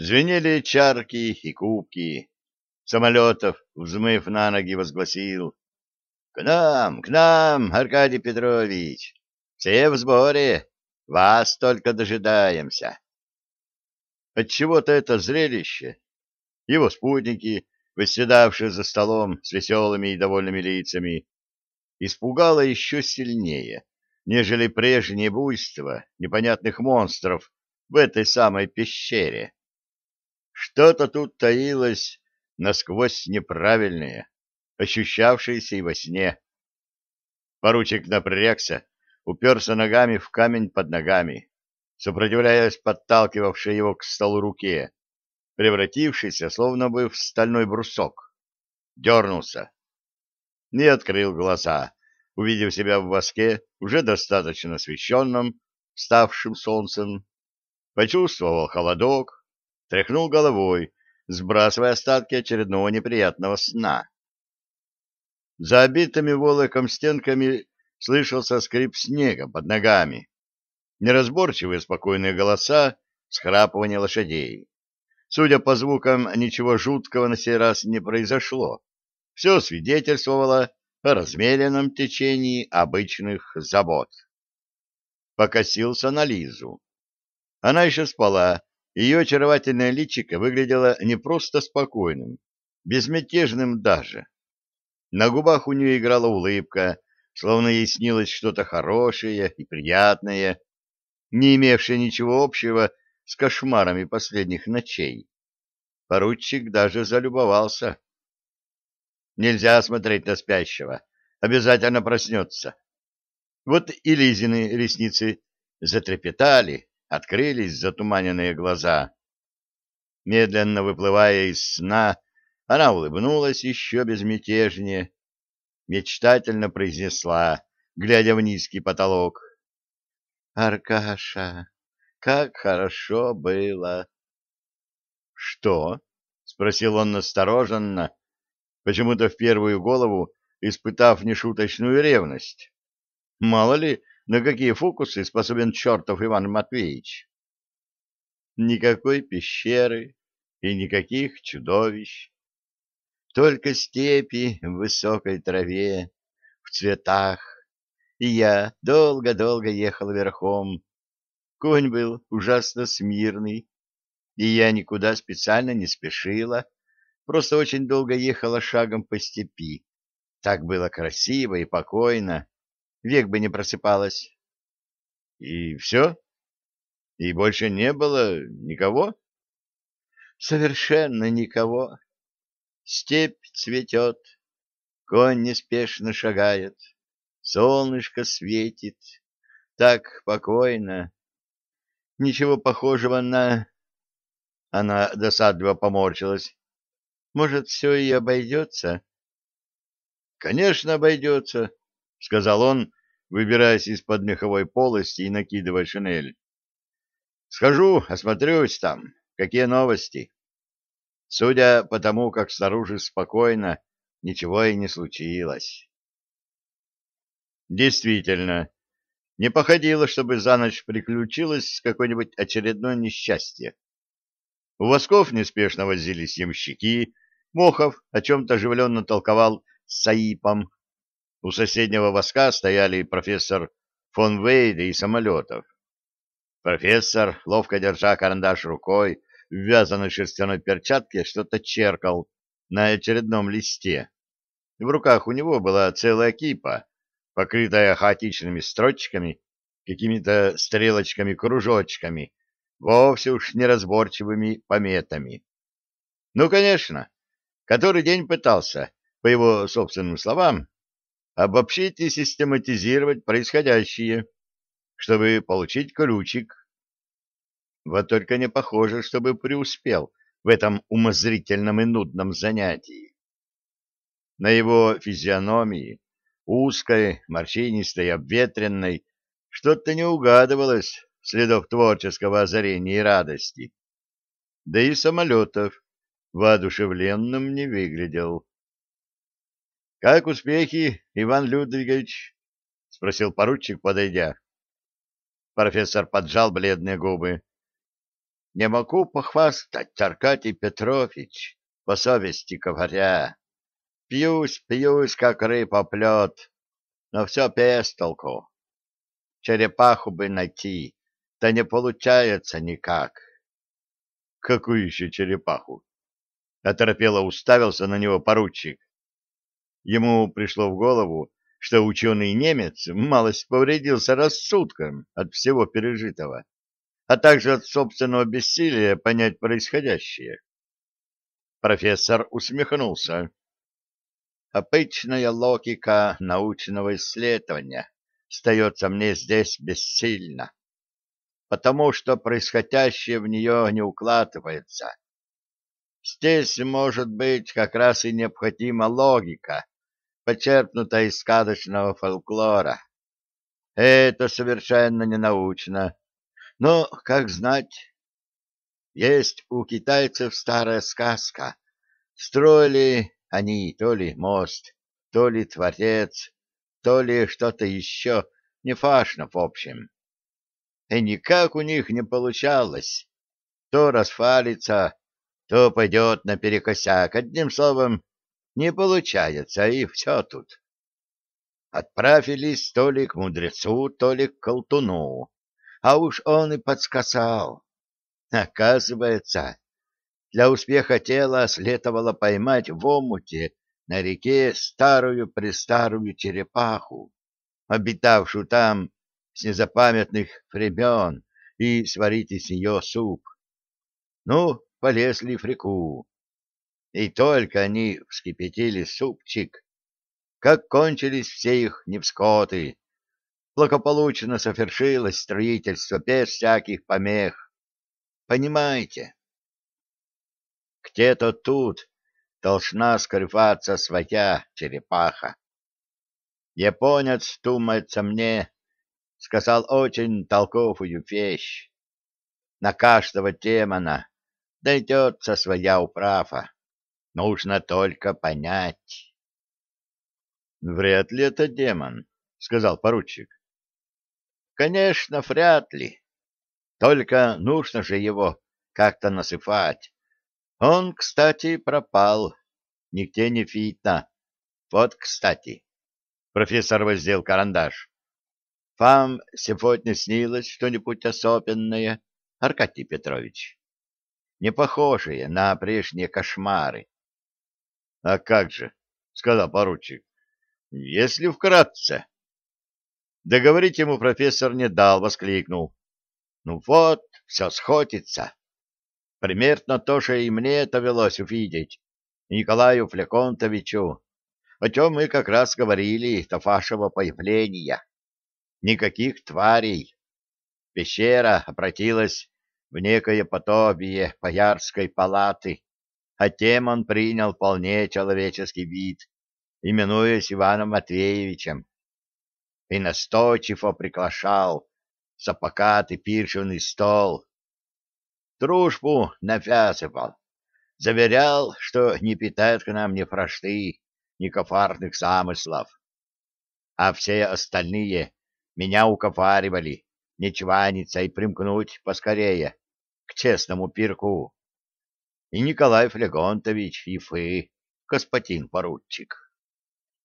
Звенели чарки и кубки. Самолетов, взмыв на ноги, возгласил. — К нам, к нам, Аркадий Петрович! Все в сборе, вас только дожидаемся. Отчего-то это зрелище, его спутники, восседавшие за столом с веселыми и довольными лицами, испугало еще сильнее, нежели прежнее буйство непонятных монстров в этой самой пещере. Что-то тут таилось насквозь неправильное, ощущавшееся и во сне. Поручик напрягся, уперся ногами в камень под ногами, сопротивляясь подталкивавшей его к столу руке, превратившийся словно бы в стальной брусок. Дернулся. Не открыл глаза, увидев себя в воске, уже достаточно освещенном, ставшим солнцем. Почувствовал холодок, тряхнул головой, сбрасывая остатки очередного неприятного сна. За обитыми волоком стенками слышался скрип снега под ногами, неразборчивые спокойные голоса, схрапывание лошадей. Судя по звукам, ничего жуткого на сей раз не произошло. Все свидетельствовало о размеренном течении обычных забот. Покосился на Лизу. Она еще спала, ее очаровательное личико выглядело не просто спокойным, безмятежным даже. На губах у нее играла улыбка, словно ей снилось что-то хорошее и приятное, не имевшее ничего общего с кошмарами последних ночей. Поручик даже залюбовался. Нельзя смотреть на спящего, обязательно проснется. Вот и Лизины ресницы затрепетали, открылись затуманенные глаза. Медленно выплывая из сна, она улыбнулась еще безмятежнее, мечтательно произнесла, глядя в низкий потолок. «Аркаша, как хорошо было!» «Что?» — спросил он настороженно, почему-то в первую голову испытав нешуточную ревность. Мало ли, на какие фокусы способен чертов Иван Матвеевич. Никакой пещеры и никаких чудовищ. Только степи в высокой траве, в цветах. И я долго-долго ехал верхом, Конь был ужасно смирный, и я никуда специально не спешила, просто очень долго ехала шагом по степи. Так было красиво и покойно, век бы не просыпалась. И все? И больше не было никого? Совершенно никого. Степь цветет, конь неспешно шагает, солнышко светит, так покойно, ничего похожего на... Она досадливо поморщилась. Может, все и обойдется? — Конечно, обойдется, — сказал он, выбираясь из-под меховой полости и накидывая шинель. — Схожу, осмотрюсь там. Какие новости? Судя по тому, как снаружи спокойно, ничего и не случилось. Действительно, не походило, чтобы за ночь приключилось какое-нибудь очередное несчастье. У восков неспешно возились ямщики, Мохов о чем-то оживленно толковал с Саипом. У соседнего воска стояли профессор фон Вейда и самолетов. Профессор, ловко держа карандаш рукой, в вязаной шерстяной перчатке что-то черкал на очередном листе. В руках у него была целая кипа, покрытая хаотичными строчками, какими-то стрелочками-кружочками, вовсе уж неразборчивыми пометами. Ну, конечно, который день пытался, по его собственным словам, обобщить и систематизировать происходящее, чтобы получить ключик. Вот только не похоже, чтобы преуспел в этом умозрительном и нудном занятии. На его физиономии узкой, морщинистой, обветренной, что-то не угадывалось следов творческого озарения и радости. Да и самолетов воодушевленным не выглядел. — Как успехи, Иван Людвигович? — спросил поручик, подойдя. Профессор поджал бледные губы. — Не могу похвастать, Аркадий Петрович, по совести говоря. Пьюсь, пьюсь, как рыба плет, но все без. Черепаху бы найти, да не получается никак. — Какую еще черепаху? Оторопело уставился на него поручик. Ему пришло в голову, что ученый немец малость повредился рассудком от всего пережитого, а также от собственного бессилия понять происходящее. Профессор усмехнулся. Обычная логика научного исследования остается мне здесь бессильна, потому что происходящее в нее не укладывается. Здесь, может быть, как раз и необходима логика, почерпнутая из сказочного фольклора. Это совершенно не научно. Но, как знать, есть у китайцев старая сказка. Строили они то ли мост, то ли творец, то ли что-то еще, не фашно в общем. И никак у них не получалось. То расфалится, то пойдет наперекосяк. Одним словом, не получается, и все тут. Отправились то ли к мудрецу, то ли к колтуну, а уж он и подсказал. Оказывается, для успеха тела следовало поймать в омуте на реке старую-престарую черепаху, обитавшую там с незапамятных времен, и сварить из нее суп. Ну, полезли в реку. И только они вскипятили супчик, как кончились все их невскоты. Благополучно совершилось строительство без всяких помех. Понимаете? Где-то тут должна скрываться своя черепаха. Японец, думается мне, сказал очень толковую вещь. На каждого демона дойдется своя управа. Нужно только понять. — Вряд ли это демон, — сказал поручик. — Конечно, вряд ли. Только нужно же его как-то насыпать. Он, кстати, пропал. Нигде не видно. Вот, кстати. Профессор воздел карандаш. Вам сегодня снилось что-нибудь особенное, Аркадий Петрович? Не похожее на прежние кошмары. — А как же, — сказал поручик, — если вкратце. Договорить ему профессор не дал, воскликнул. — Ну вот, все сходится. Примерно то же и мне довелось увидеть, Николаю Флеконтовичу, о чем мы как раз говорили до вашего появления. Никаких тварей. Пещера обратилась в некое подобие Боярской палаты а тем он принял вполне человеческий вид, именуясь Иваном Матвеевичем, и настойчиво приглашал за покатый пиршевный стол. Дружбу навязывал, заверял, что не питает к нам ни фрашты, ни коварных замыслов. А все остальные меня уковаривали не чваниться и примкнуть поскорее к честному пирку и Николай Флегонтович, и вы, господин поручик.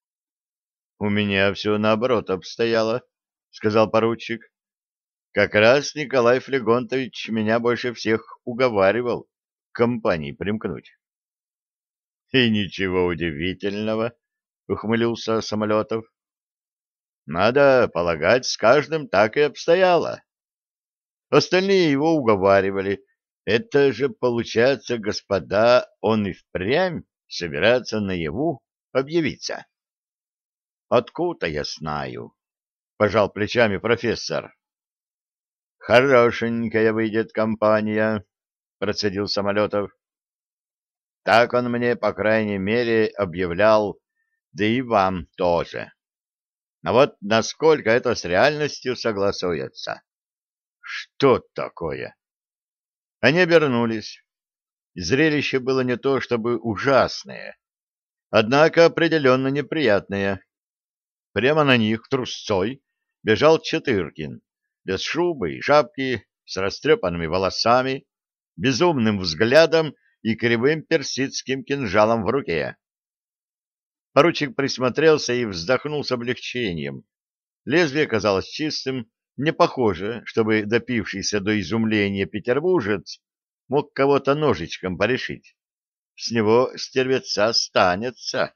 — У меня все наоборот обстояло, — сказал поручик. — Как раз Николай Флегонтович меня больше всех уговаривал к компании примкнуть. — И ничего удивительного, — ухмылился Самолетов. — Надо полагать, с каждым так и обстояло. Остальные его уговаривали, это же, получается, господа, он и впрямь собирается наяву объявиться. Откуда я знаю? Пожал плечами профессор. Хорошенькая выйдет компания, процедил Самолетов. Так он мне, по крайней мере, объявлял, да и вам тоже. А вот насколько это с реальностью согласуется? Что такое? Они обернулись. Зрелище было не то чтобы ужасное, однако определенно неприятное. Прямо на них трусцой бежал Четыркин, без шубы и шапки, с растрепанными волосами, безумным взглядом и кривым персидским кинжалом в руке. Поручик присмотрелся и вздохнул с облегчением. Лезвие казалось чистым, не похоже, чтобы допившийся до изумления петербуржец мог кого-то ножичком порешить. С него стервеца останется.